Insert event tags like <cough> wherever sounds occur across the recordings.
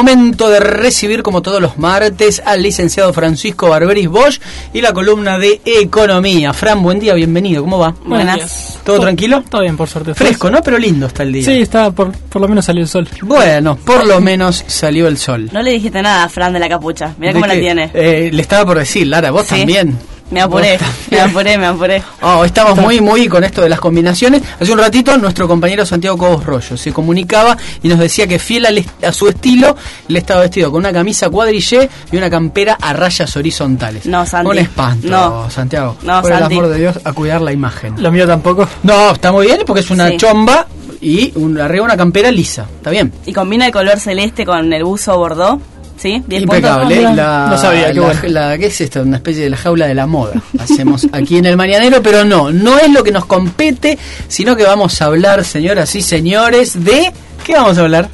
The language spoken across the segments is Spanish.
Momento de recibir, como todos los martes, al licenciado Francisco Barberis Bosch y la columna de Economía. Fran, buen día, bienvenido, ¿cómo va? Buenas. ¿Todo tranquilo? Todo bien, por suerte. Fresco, ¿no? Pero lindo está el día. Sí, está, por, por lo menos salió el sol. Bueno, por lo menos salió el sol. No le dijiste nada a Fran de la capucha. Mira cómo ¿De la tiene. Eh, le estaba por decir, Lara, vos Sí. también. Me apuré, me apuré, me apuré. Oh, estamos muy, muy con esto de las combinaciones. Hace un ratito nuestro compañero Santiago Cobos Rollo se comunicaba y nos decía que fiel al est- a su estilo, él estaba vestido con una camisa cuadrillé y una campera a rayas horizontales. No, Santi. Un espanto, No. Santiago. No, Por el Santi. amor de Dios, a cuidar la imagen. Lo mío tampoco. No, está muy bien porque es una Sí. chomba y un, arriba una campera lisa. Está bien. Y combina el color celeste con el buzo bordó. ¿Sí? ¿Diez Impecable. puntos? La, No sabía, qué la- bueno. la- ¿Qué es esto? Una especie de la jaula de la moda. Hacemos aquí en el Mañanero, pero no, no es lo que nos compete, sino que vamos a hablar, señoras y señores, de... ¿Qué vamos a hablar?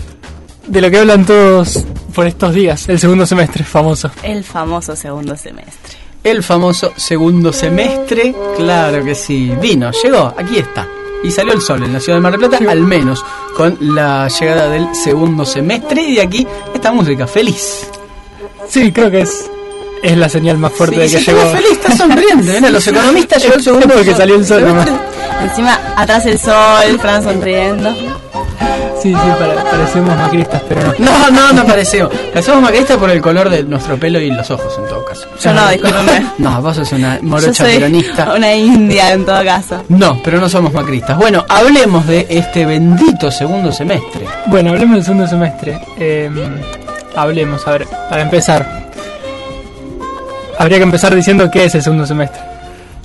De lo que hablan todos por estos días, el segundo semestre famoso. El famoso segundo semestre. El famoso segundo semestre, claro que sí. Vino, llegó, aquí está. Y salió el sol en la ciudad de Mar del Plata, al menos con la llegada del segundo semestre. Y de aquí esta música, feliz. Sí, creo que es, es la señal más fuerte Sí, de que llegó. está feliz, está sonriente. Mira, <laughs> los economistas llegó el segundo Porque salió el sol nomás. Encima, atrás el sol, Fran sonriendo. Sí, sí, pare- parecemos macristas, pero no. No, no, no parecemos. Parecemos macristas por el color de nuestro pelo y los ojos, en todo caso. Yo no, discúlpeme. <laughs> No, vos sos una Yo morocha soy peronista. una india en todo caso. No, pero no somos macristas. Bueno, hablemos de este bendito segundo semestre. Bueno, hablemos del segundo semestre. Eh, hablemos, a ver, para empezar. Habría que empezar diciendo qué es el segundo semestre.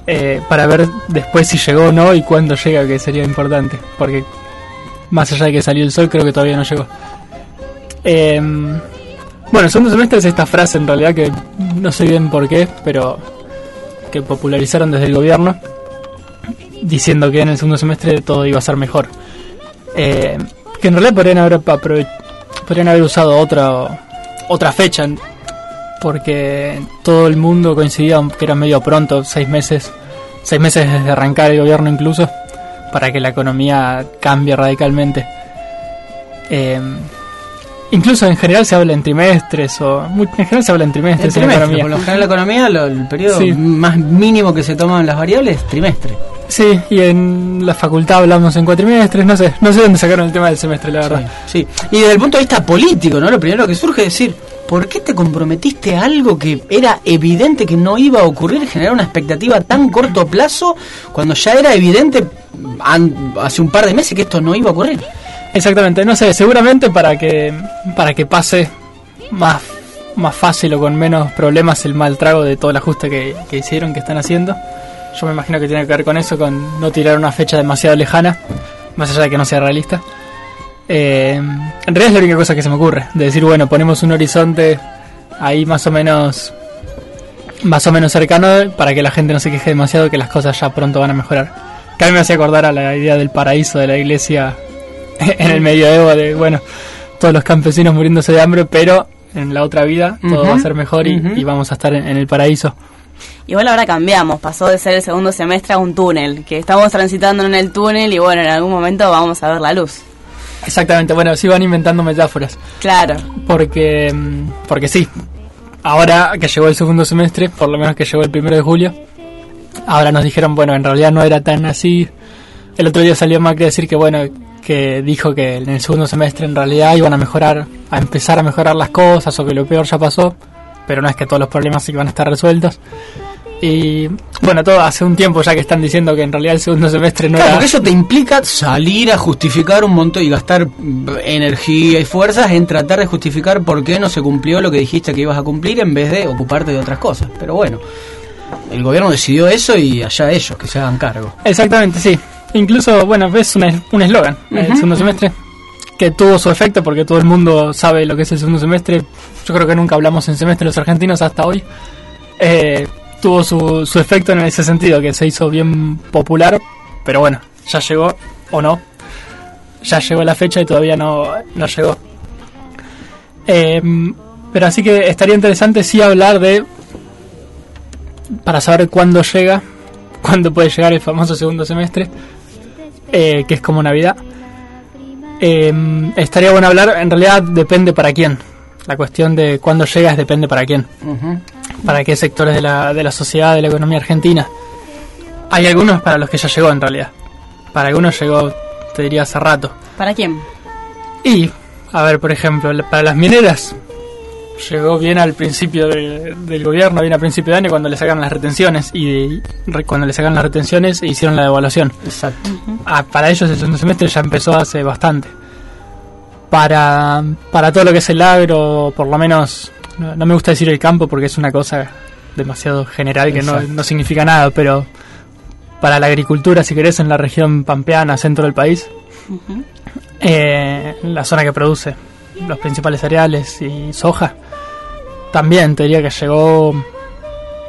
Eh, para ver después si llegó o no y cuándo llega, que sería importante. Porque más allá de que salió el sol, creo que todavía no llegó. Eh, bueno, el segundo semestre es esta frase en realidad que no sé bien por qué, pero que popularizaron desde el gobierno, diciendo que en el segundo semestre todo iba a ser mejor. Eh, que en realidad podrían haber, podrían haber usado otra, otra fecha, porque todo el mundo coincidía que era medio pronto, seis meses, seis meses desde arrancar el gobierno incluso, para que la economía cambie radicalmente. Eh, incluso en general se habla en trimestres, o en general se habla en trimestres en la trimestre, economía. por lo general la economía, lo- el periodo Sí. más mínimo que se toman las variables es trimestre. Sí, y en la facultad hablamos en cuatrimestres, no sé, no sé dónde sacaron el tema del semestre, la verdad. Sí, sí. Y desde el punto de vista político, ¿no? Lo primero que surge es decir, ¿por qué te comprometiste a algo que era evidente que no iba a ocurrir, generar una expectativa tan corto plazo, cuando ya era evidente hace un par de meses que esto no iba a ocurrir? Exactamente, no sé, seguramente para que para que pase más más fácil o con menos problemas el mal trago de todo el ajuste que, que hicieron, que están haciendo. Yo me imagino que tiene que ver con eso, con no tirar una fecha demasiado lejana, más allá de que no sea realista. Eh, en realidad es la única cosa que se me ocurre, de decir, bueno, ponemos un horizonte ahí más o menos más o menos cercano para que la gente no se queje demasiado que las cosas ya pronto van a mejorar. Que a mí me hacía acordar a la idea del paraíso de la iglesia <laughs> en el medioevo de, bueno, todos los campesinos muriéndose de hambre, pero en la otra vida todo va a ser mejor y vamos a estar en, en el paraíso. Igual ahora cambiamos, pasó de ser el segundo semestre a un túnel, que estamos transitando en el túnel y bueno, en algún momento vamos a ver la luz. Exactamente, bueno, sí van inventando metáforas, Claro, porque, mm, porque sí, ahora que llegó el segundo semestre, por lo menos que llegó el primero de julio, ahora nos dijeron, bueno, en realidad no era tan así. El otro día salió Macri a decir que, bueno, que dijo que en el segundo semestre en realidad iban a mejorar, a empezar a mejorar las cosas o que lo peor ya pasó, pero no es que todos los problemas iban a estar resueltos. Y bueno, todo hace un tiempo ya que están diciendo que en realidad el segundo semestre no Claro, era... porque eso te implica salir a justificar un montón y gastar energía y fuerzas en tratar de justificar por qué no se cumplió lo que dijiste que ibas a cumplir en vez de ocuparte de otras cosas. Pero bueno, el gobierno decidió eso y allá ellos que se hagan cargo. Exactamente, sí. Incluso, bueno, ves un eslogan, el Ujú, segundo semestre, que tuvo su efecto porque todo el mundo sabe lo que es el segundo semestre. Yo creo que nunca hablamos en semestre los argentinos hasta hoy. Eh, tuvo su, su efecto en ese sentido, que se hizo bien popular, pero bueno, ya llegó o no. Ya llegó la fecha y todavía no, no llegó. Eh, pero así que estaría interesante sí hablar de, para saber cuándo llega, <laughs> cuándo puede llegar el famoso segundo semestre, eh, que es como Navidad. Eh, estaría bueno hablar, en realidad depende para quién, La cuestión de cuándo llegas depende para quién. Para qué sectores de la, de la sociedad, de la economía argentina. Hay algunos para los que ya llegó en realidad. Para algunos llegó, te diría, hace rato. ¿Para quién? Y, a ver, por ejemplo, para las mineras, llegó bien al principio de- del gobierno, bien al principio de año, cuando le sacaron las retenciones. Y de- re- cuando le sacaron las retenciones, e hicieron la devaluación. Exacto. Ah, para ellos el segundo semestre ya empezó hace bastante. Para, para todo lo que es el agro, por lo menos, no, no me gusta decir el campo porque es una cosa demasiado general que no, no significa nada, pero para la agricultura, si querés, en la región pampeana, centro del país, eh, la zona que produce los principales cereales y soja, también te diría que llegó,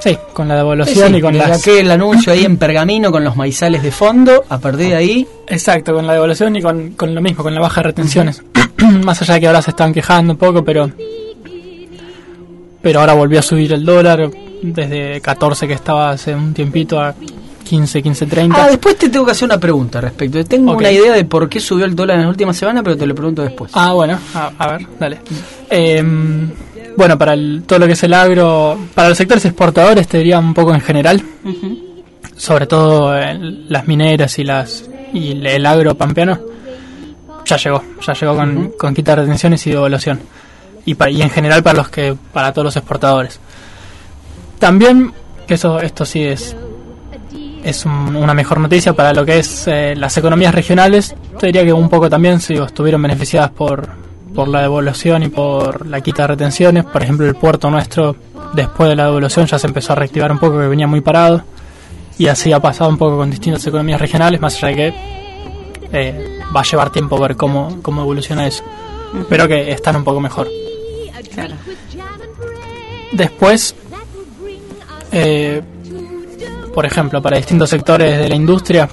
sí, con la devaluación Sí, y con las... aquel anuncio ahí en pergamino con los maizales de fondo, a partir de ahí, Exacto, con la devaluación y con, con lo mismo, con la baja de retenciones. <clears throat> Más allá de que ahora se están quejando un poco, pero pero ahora volvió a subir el dólar desde 14 que estaba hace un tiempito a 15, 15, 30. Ah, después te tengo que hacer una pregunta al respecto. Tengo Ok. una idea de por qué subió el dólar en las últimas semanas, pero te lo pregunto después. Ah, bueno, a, a ver, dale. Em, bueno, para el- todo lo que es el agro, para los sectores exportadores te diría un poco en general, Ujú. sobre todo eh, las mineras y las y el- agro pampeano, ya llegó, ya llegó con, Ujú. con quitar retenciones y devaluación. Y, pa- y en general para los que para todos los exportadores. También, que eso esto sí es es un- una mejor noticia para lo que es eh, las economías regionales. Te diría que un poco también si estuvieron beneficiadas por, por la devaluación y por la quita de retenciones. Por ejemplo, el puerto nuestro, después de la devaluación, ya se empezó a reactivar un poco, que venía muy parado. Y así ha pasado un poco con distintas economías regionales, más allá de que eh, va a llevar tiempo ver cómo, cómo evoluciona eso. Pero que están un poco mejor. Claro. Después, eh, por ejemplo, para distintos sectores de la industria,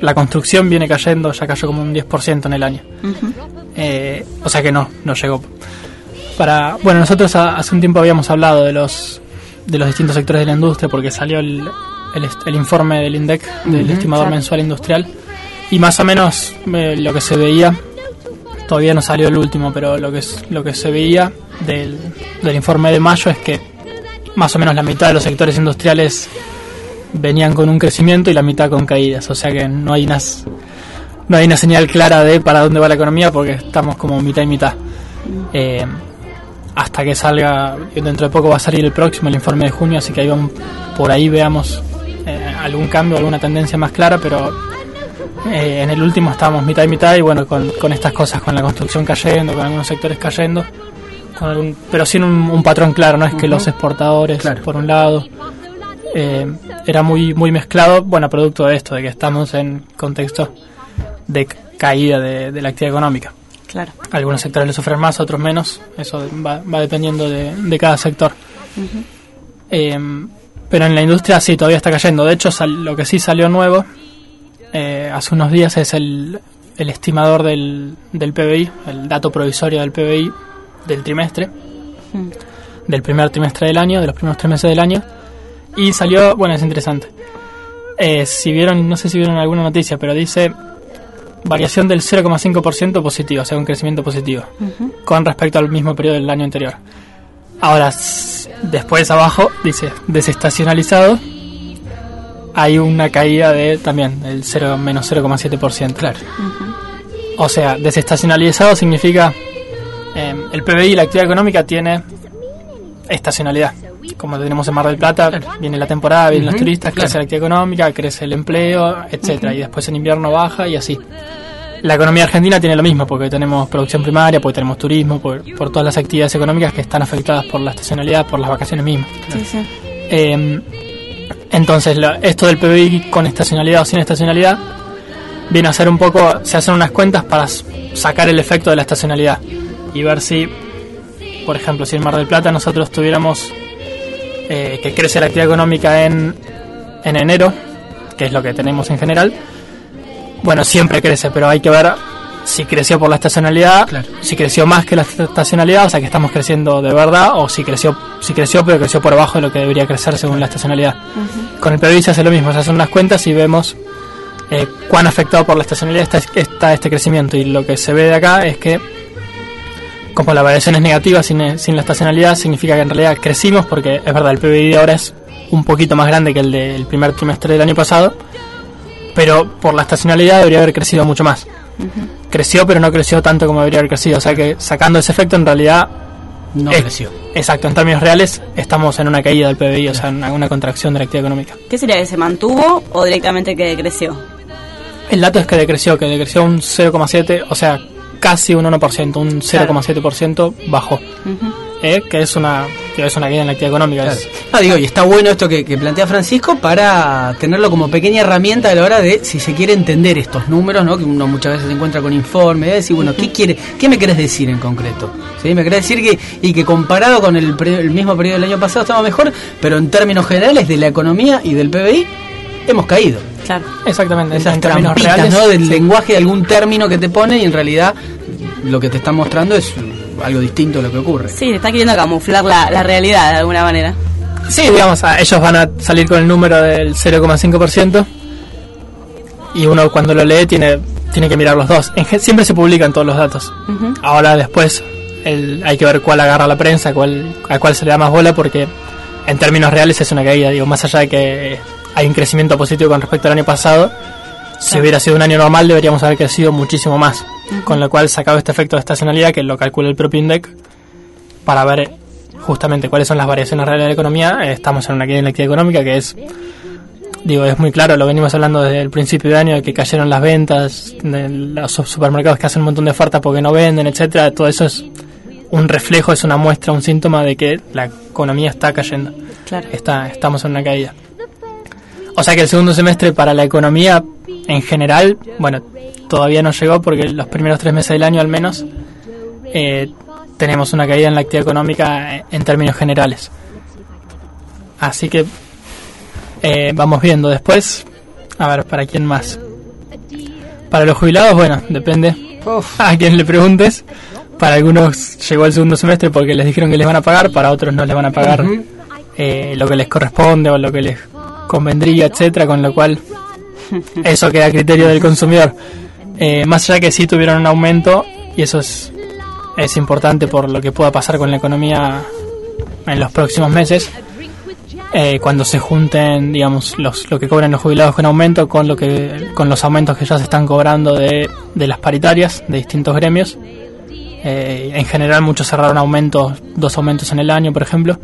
la construcción viene cayendo, ya cayó como un 10% en el año. Ujú. Eh, o sea que no, no llegó. Para, bueno, nosotros ha- hace un tiempo habíamos hablado de los de los distintos sectores de la industria porque salió el, el, el informe del INDEC, del Ujú, estimador claro. mensual industrial, y más o menos eh, lo que se veía, todavía no salió el último, pero lo que es, lo que se veía del, del informe de mayo es que más o menos la mitad de los sectores industriales venían con un crecimiento y la mitad con caídas, o sea que no hay unas no hay una señal clara de para dónde va la economía porque estamos como mitad y mitad. Eh, hasta que salga, dentro de poco va a salir el próximo, el informe de junio, así que ahí vamos, por ahí veamos eh, algún cambio, alguna tendencia más clara, pero eh, en el último estábamos mitad y mitad y bueno, con, con estas cosas, con la construcción cayendo, con algunos sectores cayendo, con algún- pero sin un, un patrón claro, no es que los exportadores, Claro. por un lado, eh, era muy, muy mezclado, bueno, producto de esto, de que estamos en contexto de caída de, de la actividad económica. Claro. Algunos sectores le sufren más, otros menos. Eso va, va dependiendo de, de cada sector. Eh, pero en la industria sí, todavía está cayendo. De hecho, sal- lo que sí salió nuevo eh, hace unos días es el, el estimador del, del PBI, el dato provisorio del PBI del trimestre, Mm. del primer trimestre del año, de los primeros tres meses del año. Y salió, bueno, es interesante. Eh, si vieron, no sé si vieron alguna noticia, pero dice variación del 0,5% positivo, o sea, un crecimiento positivo, con respecto al mismo periodo del año anterior. Ahora, después abajo dice desestacionalizado, hay una caída de también del 0, menos 0,7%. Claro. O sea, desestacionalizado significa eh, el PBI, la actividad económica, tiene estacionalidad. Como tenemos en Mar del Plata, viene la temporada, vienen los turistas, claro. crece la actividad económica, crece el empleo, etcétera, y después en invierno baja y así. La economía argentina tiene lo mismo, porque tenemos producción primaria, porque tenemos turismo, por, por todas las actividades económicas que están afectadas por la estacionalidad, por las vacaciones mismas. Sí, sí. Eh, entonces, lo- esto del PBI con estacionalidad o sin estacionalidad viene a ser un poco, se hacen unas cuentas para sacar el efecto de la estacionalidad y ver si, por ejemplo, si en Mar del Plata nosotros tuviéramos eh, que crece la actividad económica en, en enero, que es lo que tenemos en general, bueno, siempre crece, pero hay que ver si creció por la estacionalidad, Claro. si creció más que la estacionalidad, o sea que estamos creciendo de verdad, o si creció, si creció pero creció por abajo de lo que debería crecer según la estacionalidad. Con el PBI se hace lo mismo, se hacen unas cuentas y vemos eh, cuán afectado por la estacionalidad está, está este crecimiento. Y lo que se ve de acá es que como la variación es negativa sin, sin la estacionalidad, significa que en realidad crecimos, porque es verdad, el PBI de ahora es un poquito más grande que el del primer trimestre del año pasado, pero por la estacionalidad debería haber crecido mucho más. Creció, pero no creció tanto como debería haber crecido, o sea que sacando ese efecto en realidad No Eh, creció. Exacto, en términos reales estamos en una caída del PBI, o sea, en una contracción de la actividad económica. ¿Qué sería que se mantuvo o directamente que decreció? El dato es que decreció, que decreció un 0,7, o sea, casi un 1%, un 0,7% bajó, eh, que es una que es una caída en la actividad económica. Claro. No, digo, y está bueno esto que, que plantea Francisco para tenerlo como pequeña herramienta a la hora de, si se quiere entender estos números, ¿no? que uno muchas veces se encuentra con informes, de decir, bueno, ¿qué, quiere, ¿qué me querés decir en concreto? ¿Sí? Me querés decir que, y que comparado con el, pre- el mismo periodo del año pasado estamos mejor, pero en términos generales de la economía y del PBI hemos caído. Claro. Exactamente, en- Esas en términos trampitas, reales. ¿no? Del sí. lenguaje de algún término que te pone y en realidad lo que te está mostrando es algo distinto a lo que ocurre. Sí, está queriendo camuflar la, la realidad de alguna manera. Sí, digamos, a- ellos van a salir con el número del 0,5% y uno cuando lo lee tiene, tiene que mirar los dos. En gen- siempre se publican todos los datos. Ahora después el- hay que ver cuál agarra la prensa, cuál, a cuál se le da más bola, porque en términos reales es una caída. Digo, más allá de que hay un crecimiento positivo con respecto al año pasado, si hubiera sido un año normal deberíamos haber crecido muchísimo más. Con lo cual sacado este efecto de estacionalidad que lo calcula el propio INDEC para ver justamente cuáles son las variaciones reales de la economía. eh, estamos en una caída en la actividad económica que es digo, es muy claro, lo venimos hablando desde el principio de año, de que cayeron las ventas, de los su- supermercados que hacen un montón de ofertas porque no venden, etcétera, todo eso es un reflejo, es una muestra, un síntoma de que la economía está cayendo. Claro. Está, estamos en una caída. O sea que el segundo semestre para la economía en general, bueno, todavía no llegó porque los primeros tres meses del año al menos eh, tenemos una caída en la actividad económica en- en términos generales. Así que eh, vamos viendo después. A ver, ¿para quién más? Para los jubilados, bueno, depende <laughs> a quien le preguntes. Para algunos llegó el segundo semestre porque les dijeron que les van a pagar, para otros no les van a pagar eh, lo que les corresponde o lo que les convendría, etcétera, con lo cual eso queda a criterio del consumidor. Eh, más allá que sí tuvieron un aumento y eso es, es importante por lo que pueda pasar con la economía en los próximos meses. eh, cuando se junten, digamos, los, lo que cobran los jubilados con aumento con lo que con los aumentos que ya se están cobrando de, de las paritarias de distintos gremios. Eh, en general muchos cerraron aumentos, dos aumentos en el año, por ejemplo,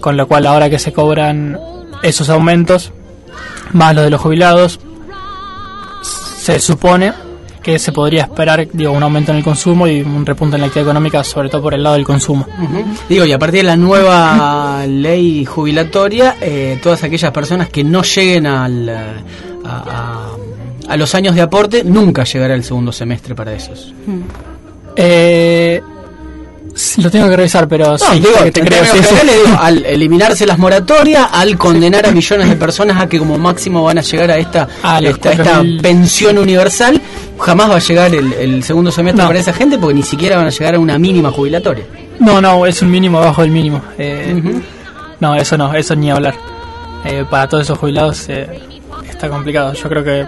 con lo cual ahora que se cobran esos aumentos, más los de los jubilados, se supone que se podría esperar digo, un aumento en el consumo y un repunte en la actividad económica, sobre todo por el lado del consumo. Digo, y a partir de la nueva <laughs> ley jubilatoria, eh, todas aquellas personas que no lleguen al, eh, a, a- a los años de aporte, nunca llegará el segundo semestre para esos. Eh, sí, lo tengo que revisar, pero No, sí, digo, que te creo. generales, digo, al eliminarse las moratorias, al condenar a millones de personas a que como máximo van a llegar a esta, A los esta, esta 4.000. pensión universal, jamás va a llegar el, el segundo semestre No. para esa gente porque ni siquiera van a llegar a una mínima jubilatoria. No, no, es un mínimo abajo del mínimo. Eh. No, eso no, eso ni hablar. Eh, para todos esos jubilados eh, está complicado. Yo creo que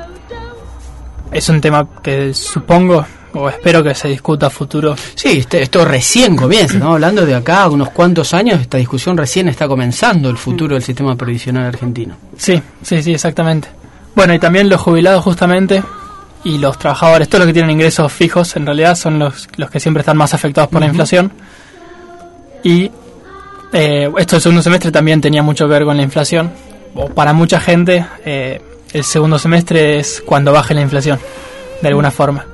es un tema que supongo o espero que se discuta a futuro. Sí, este- esto recién comienza, ¿no? Hablando de acá unos cuantos años, esta discusión recién está comenzando el futuro del sistema previsional argentino. Sí, sí, sí, exactamente. Bueno, y también los jubilados justamente y los trabajadores, todos los que tienen ingresos fijos en realidad son los, los que siempre están más afectados por la inflación. Y eh, esto del segundo semestre también tenía mucho que ver con la inflación. O para mucha gente eh, el segundo semestre es cuando baje la inflación, de alguna forma.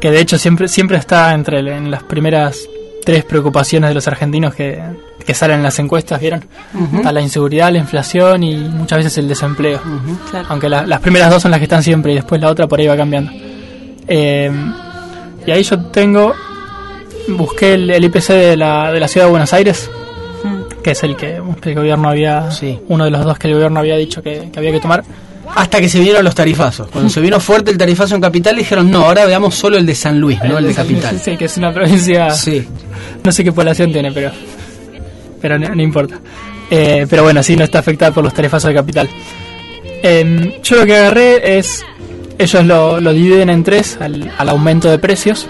Que de hecho siempre, siempre está entre en las primeras tres preocupaciones de los argentinos que, que salen en las encuestas, ¿vieron? Está la inseguridad, la inflación y muchas veces el desempleo. Claro. Aunque la- las primeras dos son las que están siempre y después la otra por ahí va cambiando. Eh, y ahí yo tengo, busqué el, el IPC de la, de la ciudad de Buenos Aires, Mm. que es el que el gobierno había, Sí. uno de los dos que el gobierno había dicho que, que había que tomar. Hasta que se vinieron los tarifazos. Cuando se vino fuerte el tarifazo en Capital, dijeron, no, ahora veamos solo el de San Luis, no el de Capital. Sí, que es una provincia, Sí. no sé qué población tiene, pero, pero no, no importa. Eh, pero bueno, sí, no está afectada por los tarifazos de capital. Em, yo lo que agarré es, ellos lo, lo dividen en tres al, al aumento de precios.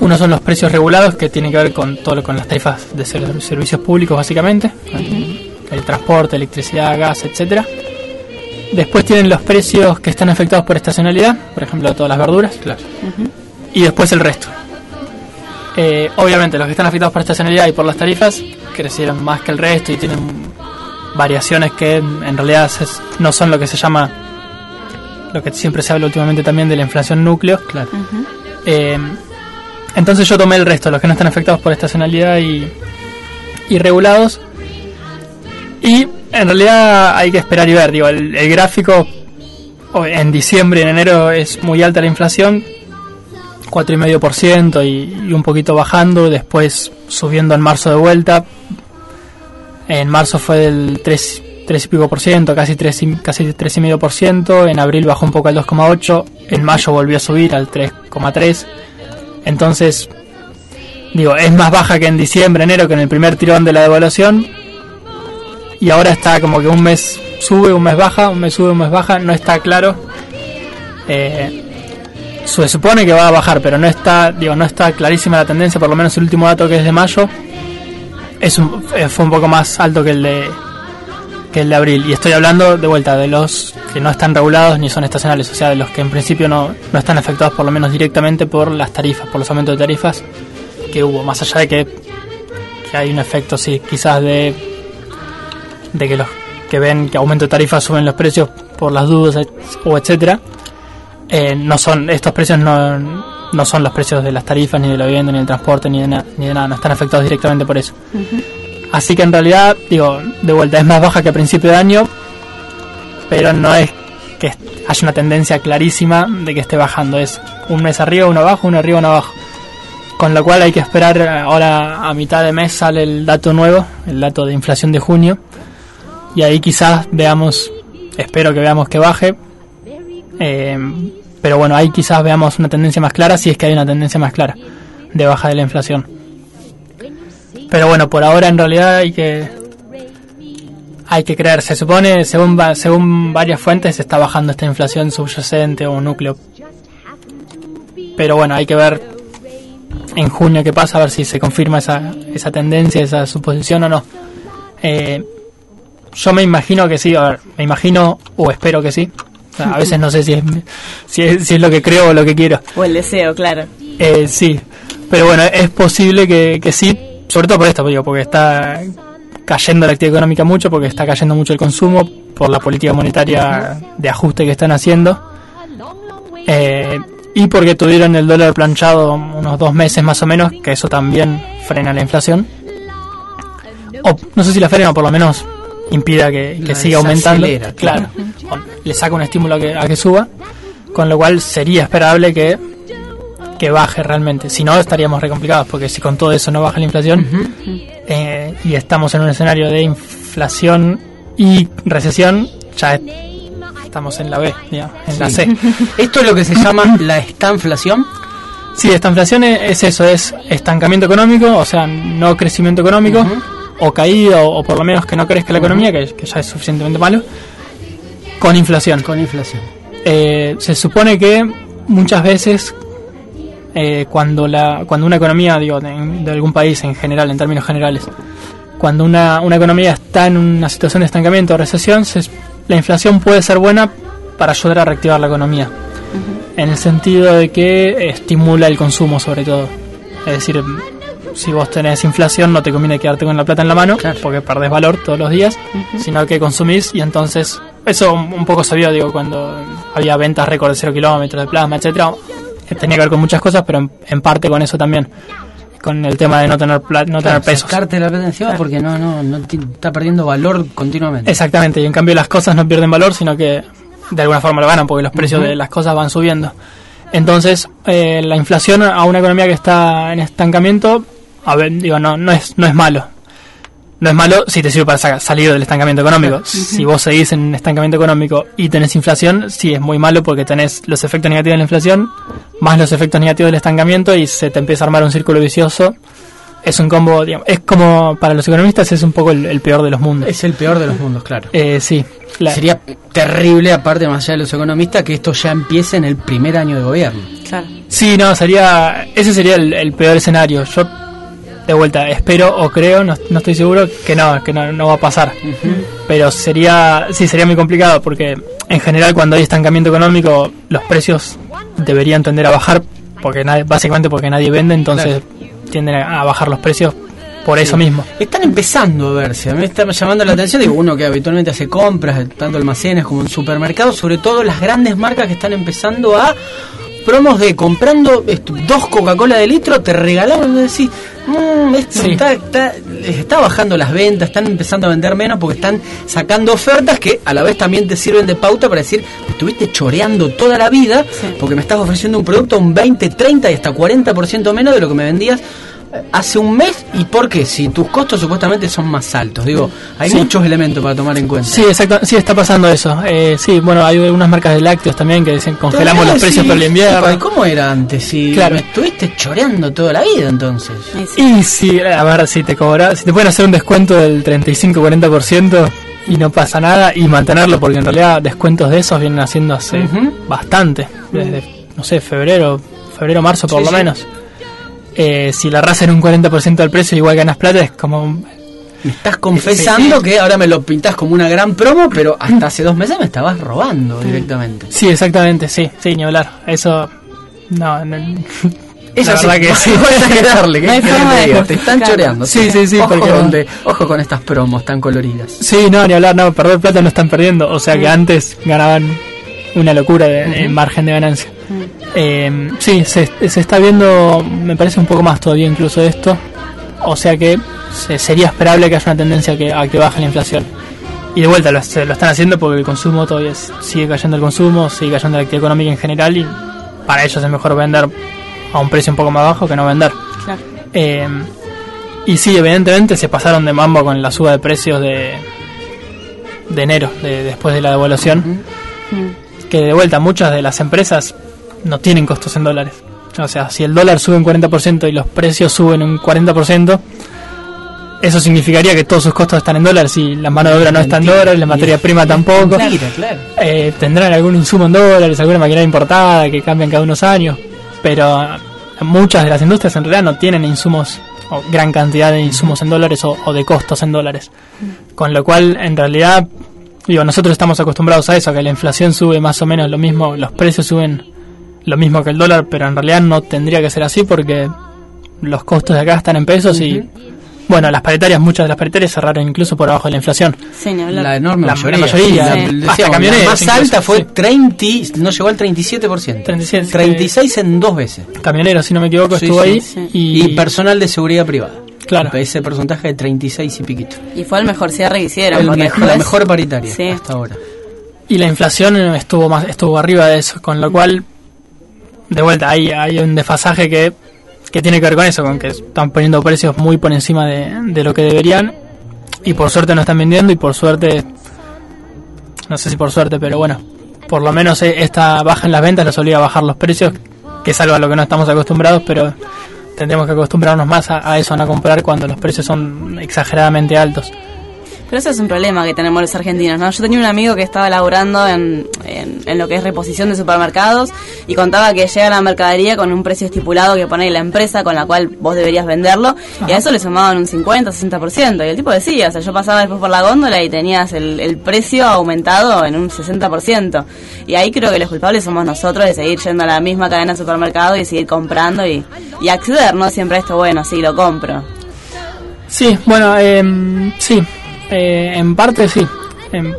Uno son los precios regulados, que tienen que ver con todo lo, con las tarifas de ser- servicios públicos, básicamente, el transporte, electricidad, gas, etcétera. Después tienen los precios que están afectados por estacionalidad, por ejemplo, todas las verduras. Claro. y después el resto. Eh, obviamente, los que están afectados por estacionalidad y por las tarifas crecieron más que el resto y tienen variaciones que en realidad no son lo que se llama, lo que siempre se habla últimamente también de la inflación núcleo. Claro. Eh, entonces yo tomé el resto, los que no están afectados por estacionalidad y, y regulados. Y en realidad hay que esperar y ver. Digo, el, el gráfico en diciembre y en enero es muy alta la inflación, 4,5% y, y un poquito bajando, después subiendo en marzo de vuelta. En marzo fue del 3, 3 y pico por ciento, casi 3, y- casi 3,5 por ciento. En abril bajó un poco al 2,8. En mayo volvió a subir al 3,3. Entonces, digo, es más baja que en diciembre, enero, que en el primer tirón de la devaluación. Y ahora está como que un mes sube, un mes baja, un mes sube, un mes baja. No está claro. Eh, se supone que va a bajar, pero no está, digo, no está clarísima la tendencia. Por lo menos el último dato que es de mayo es un, eh, fue un poco más alto que el de que el de abril. Y estoy hablando de vuelta de los que no están regulados ni son estacionales, o sea, de los que en principio no, no están afectados por lo menos directamente por las tarifas, por los aumentos de tarifas que hubo. Más allá de que, que hay un efecto, sí, quizás de, de que los que ven que aumento de tarifas suben los precios por las dudas o etcétera. Eh, no son estos precios no, no son los precios de las tarifas ni de la vivienda ni del transporte ni de, na- ni de nada no están afectados directamente por eso así que en realidad digo de vuelta es más baja que a principio de año pero no es que haya una tendencia clarísima de que esté bajando es un mes arriba uno abajo uno arriba uno abajo con lo cual hay que esperar eh, ahora a mitad de mes sale el dato nuevo el dato de inflación de junio y ahí quizás veamos espero que veamos que baje eh, pero bueno, ahí quizás veamos una tendencia más clara, si es que hay una tendencia más clara de baja de la inflación. Pero bueno, por ahora en realidad hay que hay que creer. Se supone, según según varias fuentes, está bajando esta inflación subyacente o núcleo. Pero bueno, hay que ver en junio qué pasa, a ver si se confirma esa, esa tendencia, esa suposición o no. Eh, yo me imagino que sí, a ver, me imagino o espero que sí. A veces no sé si es, si es, si es lo que creo o lo que quiero. O el deseo, claro. Eh, sí, pero bueno, es posible que, que sí, sobre todo por esto, digo, porque está cayendo la actividad económica mucho, porque está cayendo mucho el consumo, por la política monetaria de ajuste que están haciendo, eh, y porque tuvieron el dólar planchado unos dos meses más o menos, que eso también frena la inflación. O no sé si la frena, o por lo menos impida que, que siga aumentando. Claro, le saca un estímulo a que, a que suba, con lo cual sería esperable que que baje realmente. Si no, estaríamos recomplicados, porque si con todo eso no baja la inflación eh, y estamos en un escenario de inflación y recesión, ya es- estamos en la B, digamos, en la C. <laughs> Esto es lo que se llama la estanflación. Sí, esta inflación es, es eso, es estancamiento económico, o sea, no crecimiento económico. O caída, o, por lo menos que no crezca la economía, que, que ya es suficientemente malo, con inflación. Con inflación. Eh, se supone que muchas veces eh, cuando la cuando una economía digo de, de algún país en general en términos generales cuando una, una economía está en una situación de estancamiento o recesión se- la inflación puede ser buena para ayudar a reactivar la economía en el sentido de que estimula el consumo sobre todo es decir si vos tenés inflación no te conviene quedarte con la plata en la mano Claro. porque perdés valor todos los días sino que consumís y entonces eso un poco se vio digo cuando había ventas récord de cero kilómetros de plasma etcétera que tenía que ver con muchas cosas pero en, en parte con eso también con el tema de no tener pla- no Claro, tener pesos sacarte la plata encima porque no, no, no está perdiendo valor continuamente. Exactamente, y en cambio las cosas no pierden valor, sino que de alguna forma lo ganan porque los precios de las cosas van subiendo. Entonces, eh, la inflación a una economía que está en estancamiento, a ver, digo, no, no es, no es malo. No es malo si te sirve para sa- salir del estancamiento económico. Si vos seguís en estancamiento económico y tenés inflación, sí es muy malo porque tenés los efectos negativos de la inflación más los efectos negativos del estancamiento y se te empieza a armar un círculo vicioso. Es un combo, digamos, es como para los economistas es un poco el, el peor de los mundos. Es el peor de los mundos, claro. Eh, sí. La- Sería terrible, aparte más allá de los economistas, que esto ya empiece en el primer año de gobierno. Claro. Sí, no, sería. Ese sería el, el peor escenario. Yo, de vuelta, espero o creo, no, no estoy seguro, que no, que no, no va a pasar. Pero sería. Sí, sería muy complicado porque en general cuando hay estancamiento económico, los precios deberían tender a bajar, porque nadie, básicamente porque nadie vende, entonces tienden a bajar los precios por eso mismo. Están empezando a verse, a mí me está llamando la atención, digo, uno que habitualmente hace compras, tanto almacenes como en supermercados, sobre todo las grandes marcas que están empezando a promos de comprando dos Coca-Cola de litro, te regalaron, y decís, "Mm, esto Sí. está, está, les está bajando las ventas, están empezando a vender menos porque están sacando ofertas que a la vez también te sirven de pauta para decir, estuviste choreando toda la vida Sí. porque me estás ofreciendo un producto un 20, 30 y hasta 40% menos de lo que me vendías hace un mes y por qué si tus costos supuestamente son más altos digo hay Sí. muchos elementos para tomar en cuenta Sí, exacto, sí está pasando eso. Eh, sí, bueno, hay algunas marcas de lácteos también que dicen congelamos los precios sí, por el invierno. epa, ¿y ¿cómo era antes? Si Claro. me estuviste choreando toda la vida entonces Y si, a ver, si te cobra, si te pueden hacer un descuento del 35-40% y no pasa nada y mantenerlo, porque en realidad descuentos de esos vienen haciendo hace bastante, desde, no sé, febrero, febrero, marzo por Sí, lo sí. menos. Eh, si la raza en un 40% del precio igual ganas plata, es como... me estás confesando Sí. que ahora me lo pintas como una gran promo pero hasta hace dos meses me estabas robando directamente Sí, exactamente, sí, sí, ni hablar. Eso... No, no <laughs> Esa la verdad que <laughs> sí. que darle, ¿qué No que te están choreando. Sí, sí, sí, Ojo, porque- donde- ojo con estas promos tan coloridas. Sí, no, ni hablar, no, perder plata no están perdiendo. O sea que antes ganaban una locura de, en margen de ganancia. Eh, sí, se, se está viendo, me parece un poco más todavía incluso esto. O sea que se- sería esperable que haya una tendencia a que, a que baje la inflación. Y de vuelta lo, lo están haciendo porque el consumo todavía es- sigue cayendo el consumo, sigue cayendo la actividad económica en general y para ellos es mejor vender a un precio un poco más bajo que no vender. Claro. Eh, y sí, evidentemente se pasaron de mambo con la suba de precios de, de enero, de, después de la devaluación. Que de vuelta, muchas de las empresas no tienen costos en dólares. O sea, si el dólar sube un 40% y los precios suben un 40%, eso significaría que todos sus costos están en dólares. Y la mano de obra no está en dólares, la materia prima tampoco. Eh, tendrán algún insumo en dólares, alguna maquinaria importada que cambian cada unos años, pero eh, muchas de las industrias en realidad no tienen insumos o gran cantidad de insumos en dólares o, o de costos en dólares. Con lo cual, en realidad, digo, nosotros estamos acostumbrados a eso, a que la inflación sube más o menos lo mismo, los precios suben lo mismo que el dólar, pero en realidad no tendría que ser así porque los costos de acá están en pesos y, bueno, las paritarias, muchas de las paritarias cerraron incluso por abajo de la inflación. Sí, ni hablar. La enorme La- mayoría. la mayoría, sí. Hasta la camioneros más incluso, alta fue sí. 30, no llegó al 37%. 37, 36 en dos veces. Camionero, si no me equivoco, Sí, estuvo sí, ahí. sí. Y, Y personal de seguridad privada. Claro. Ese porcentaje de 36 y piquito. Y fue el mejor cierre que hicieron. El mejor- la mejor paritaria Sí. hasta ahora. y la inflación estuvo más estuvo arriba de eso, con lo cual, de vuelta, hay, hay un desfasaje que, que tiene que ver con eso, con que están poniendo precios muy por encima de, de lo que deberían. Y por suerte no están vendiendo y por suerte, no sé si por suerte, pero bueno, por lo menos eh, esta baja en las ventas les obliga a bajar los precios, que es algo a lo que no estamos acostumbrados, pero tendremos que acostumbrarnos más a, eso, a comprar cuando los precios son exageradamente altos. Pero ese es un problema que tenemos los argentinos, ¿no? Yo tenía un amigo que estaba laburando en, en, en lo que es reposición de supermercados y contaba que llega la mercadería con un precio estipulado que pone la empresa con la cual vos deberías venderlo y a eso le sumaban un 50, 60%. Y el tipo decía, o sea, yo pasaba después por la góndola y tenías el, el precio aumentado en un 60%. Y ahí creo que los culpables somos nosotros de seguir yendo a la misma cadena de supermercado y seguir comprando y, y acceder, ¿no? Siempre a esto, bueno, sí, lo compro. Sí, bueno, em, sí, eh, en parte sí,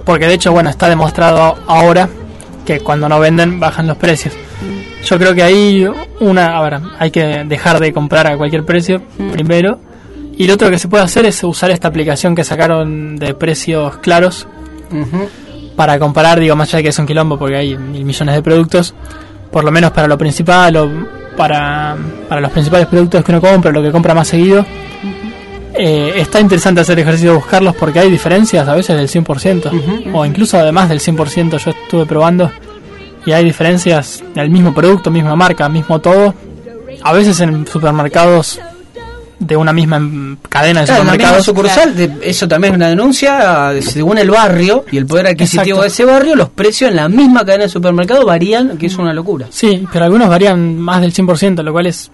porque de hecho, bueno, está demostrado ahora que cuando no venden bajan los precios. Yo creo que ahí una, a ver, hay que dejar de comprar a cualquier precio primero. Y lo otro que se puede hacer es usar esta aplicación que sacaron de precios claros para comparar, digo, más allá de que es un quilombo porque hay mil millones de productos, por lo menos para lo principal o para, para los principales productos que uno compra, lo que compra más seguido, eh, está interesante hacer ejercicio de buscarlos porque hay diferencias a veces del 100% o incluso además del 100% yo estuve probando y hay diferencias del mismo producto, misma marca, mismo todo. A veces en supermercados de una misma em, cadena de Claro, supermercados. sucursal, de- eso también es una denuncia, según el barrio y el poder adquisitivo Exacto. de ese barrio, los precios en la misma cadena de supermercado varían, que es una locura. Sí, pero algunos varían más del 100%, lo cual es,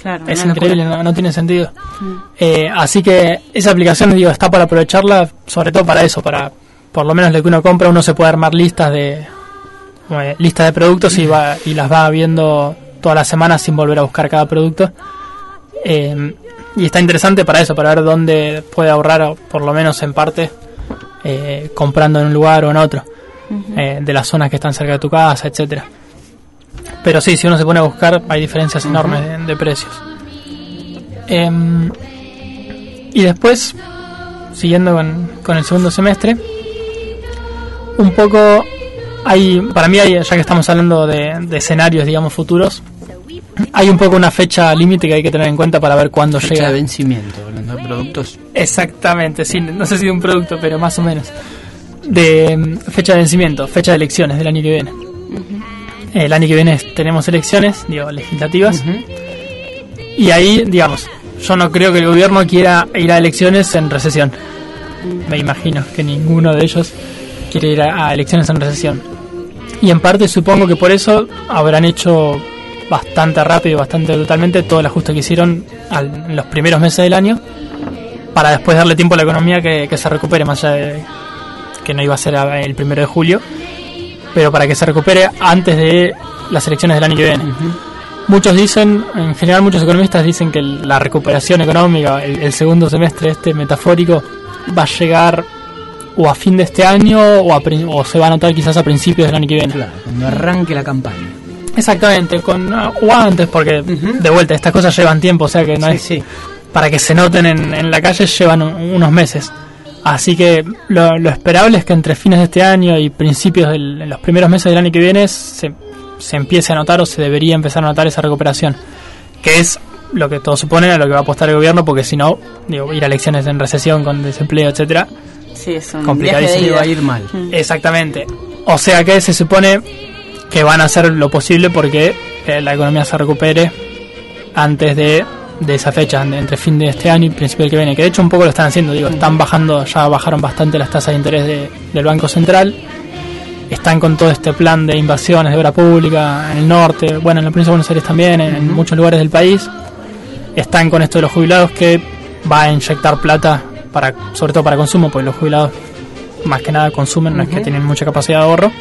Claro, es increíble, no, no tiene sentido. Mm. Eh, así que esa aplicación, digo, está para aprovecharla, sobre todo para eso, para por lo menos lo que uno compra, uno se puede armar listas de eh, listas de productos y, va, y las va viendo todas las semanas sin volver a buscar cada producto. Eh, y está interesante para eso, para ver dónde puede ahorrar, por lo menos en parte, eh, comprando en un lugar o en otro, eh, de las zonas que están cerca de tu casa, etcétera. Pero sí, si uno se pone a buscar, hay diferencias enormes de, de precios. Em, y después, siguiendo con, con el segundo semestre, un poco hay, para mí, hay, ya que estamos hablando de, de escenarios, digamos, futuros, hay un poco una fecha límite que hay que tener en cuenta para ver cuándo Fecha llega. de vencimiento, hablando de productos. Exactamente, sí, no sé si de un producto, pero más o menos. De mm, fecha de vencimiento, fecha de elecciones del año que viene. El año que viene tenemos elecciones, digo, legislativas. Y ahí, digamos, yo no creo que el gobierno quiera ir a elecciones en recesión. Me imagino que ninguno de ellos quiere ir a, a elecciones en recesión. Y en parte supongo que por eso habrán hecho bastante rápido, bastante totalmente todo el ajuste que hicieron al- en los primeros meses del año para después darle tiempo a la economía que, que se recupere, más allá de que no iba a ser el primero de julio, pero para que se recupere antes de las elecciones del año que viene. Muchos dicen, en general muchos economistas dicen que la recuperación económica, el, el segundo semestre este metafórico, va a llegar o a fin de este año o, a o se va a notar quizás a principios del año que viene. Claro, cuando arranque la campaña. Exactamente, con ah, o antes, porque de vuelta estas cosas llevan tiempo, o sea que no Sí, es sí. para que se noten en, en la calle llevan un- unos meses. Así que lo, lo esperable es que entre fines de este año y principios del, en los primeros meses del año que viene se, se empiece a notar o se debería empezar a notar esa recuperación, que es lo que todos suponen a lo que va a apostar el gobierno, porque si no, digo, ir a elecciones en recesión con desempleo, etcétera, Sí, es un Complicadísimo, de va a ir mal. Mm. Exactamente. O sea que se supone que van a hacer lo posible porque eh, la economía se recupere antes de, de esa fecha, entre fin de este año y principio del que viene. Que de hecho un poco lo están haciendo, digo, están bajando, ya bajaron bastante las tasas de interés de- del Banco Central. Están con todo este plan de inversiones de obra pública en el norte, bueno, en la provincia de Buenos Aires también, en, en muchos lugares del país. Están con esto de los jubilados que va a inyectar plata para, sobre todo para consumo, porque los jubilados más que nada consumen, no es que tienen mucha capacidad de ahorro.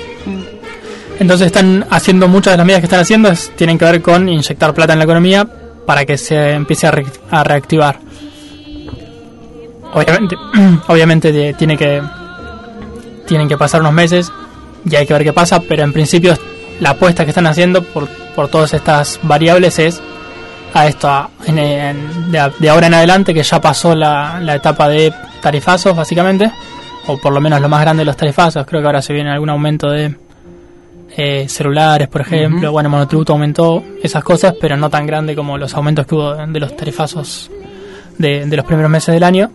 Entonces están haciendo muchas de las medidas que están haciendo es- tienen que ver con inyectar plata en la economía para que se empiece a, re- a reactivar. Obviamente, <clears throat> obviamente tiene que tienen que pasar unos meses y hay que ver qué pasa, pero en principio la apuesta que están haciendo por, por todas estas variables es a esto, a- en- en- de, de ahora en adelante que ya pasó la, la etapa de tarifazos básicamente, o por lo menos lo más grande de los tarifazos, creo que ahora se viene algún aumento de eh, celulares, por ejemplo, bueno, monotributo aumentó esas cosas, pero no tan grande como los aumentos que hubo de los tarifazos de, de los primeros meses del año.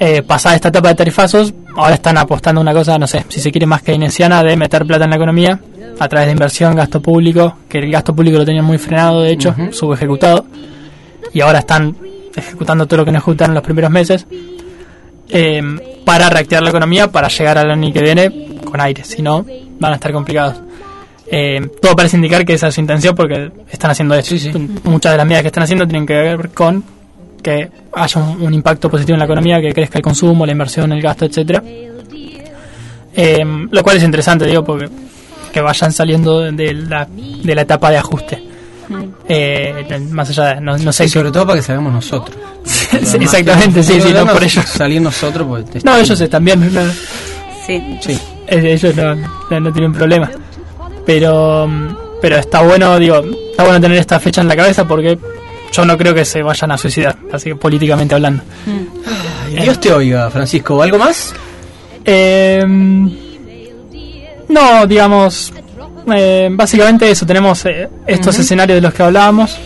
Eh, pasada esta etapa de tarifazos, ahora están apostando una cosa, no sé, si se quiere más keynesiana, de meter plata en la economía a través de inversión, gasto público, que el gasto público lo tenían muy frenado, de hecho, Ujú. subejecutado, y ahora están ejecutando todo lo que no ejecutaron en los primeros meses, eh, para reactivar la economía, para llegar al año que viene con aire, si no, van a estar complicados. Eh, todo parece indicar que esa es su intención porque están haciendo eso. Sí, sí. Muchas de las medidas que están haciendo tienen que ver con que haya un, un impacto positivo en la economía, que crezca el consumo, la inversión, el gasto, etcétera. Eh, lo cual es interesante, digo, porque que vayan saliendo de la, de la etapa de ajuste. Eh, más allá de, no, no sé Y sobre todo para que salgamos nosotros. <laughs> Sí, exactamente, sí, sí, no por ellos. Salir nosotros, porque No, ellos están bien, no, Sí. Sí. ellos no, no, no tienen problema. Pero, mm, pero está bueno, digo, está bueno tener esta fecha en la cabeza porque yo no creo que se vayan a suicidar, así que políticamente hablando. Ay, Dios te oiga, Francisco. ¿Algo más? Eh, no, digamos, eh, básicamente eso, tenemos eh, estos escenarios de los que hablábamos,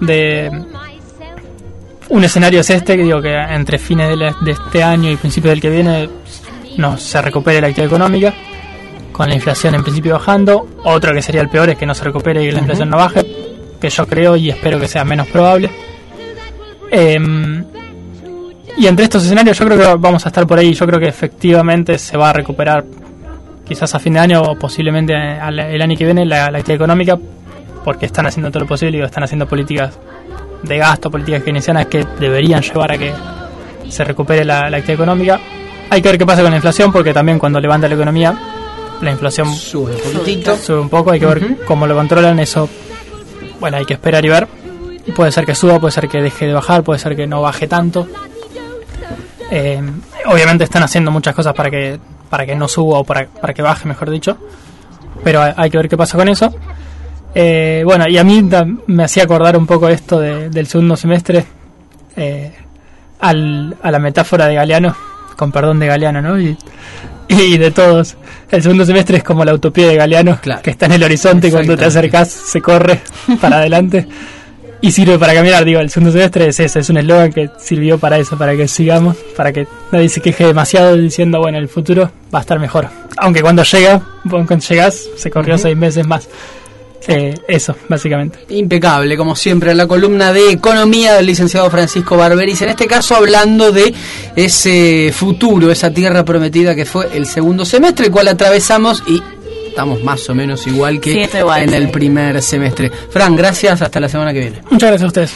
de un escenario es este, que digo que entre fines de, la- de este año y principios del que viene no se recupere la actividad económica, con la inflación en principio bajando, otro que sería el peor es que no se recupere y que la inflación no baje, que yo creo y espero que sea menos probable. Em, y entre estos escenarios yo creo que vamos a estar por ahí, yo creo que efectivamente se va a recuperar quizás a fin de año o posiblemente al- el año que viene la, la actividad económica porque están haciendo todo lo posible y están haciendo políticas de gasto, políticas keynesianas que deberían llevar a que se recupere la, la actividad económica. Hay que ver qué pasa con la inflación porque también cuando levanta la economía la inflación Sube un poquitito. sube un poco, hay que ver Ujú. cómo lo controlan, eso, bueno, hay que esperar y ver. Puede ser que suba, puede ser que deje de bajar, puede ser que no baje tanto. Eh, obviamente están haciendo muchas cosas para que para que no suba o para, para que baje, mejor dicho. Pero hay, hay que ver qué pasa con eso. Eh, bueno, y a mí me hacía acordar un poco esto de- del segundo semestre eh, al- a la metáfora de Galeano, con perdón de Galeano, ¿no? Y, y de todos. El segundo semestre es como la utopía de Galeano, Claro. que está en el horizonte cuando te acercas se corre para adelante y sirve para caminar. Digo, el segundo semestre es ese, es un eslogan que sirvió para eso, para que sigamos, para que nadie se queje demasiado diciendo, bueno, el futuro va a estar mejor. Aunque cuando llega, cuando llegas, se corrió seis meses más. Eh, eso, básicamente. Impecable, como siempre, la columna de economía del licenciado Francisco Barberis, en este caso hablando de ese futuro, esa tierra prometida que fue el segundo semestre, el cual atravesamos y estamos más o menos igual que Sí, está igual, en el primer semestre. Fran, gracias, hasta la semana que viene. Muchas gracias a ustedes.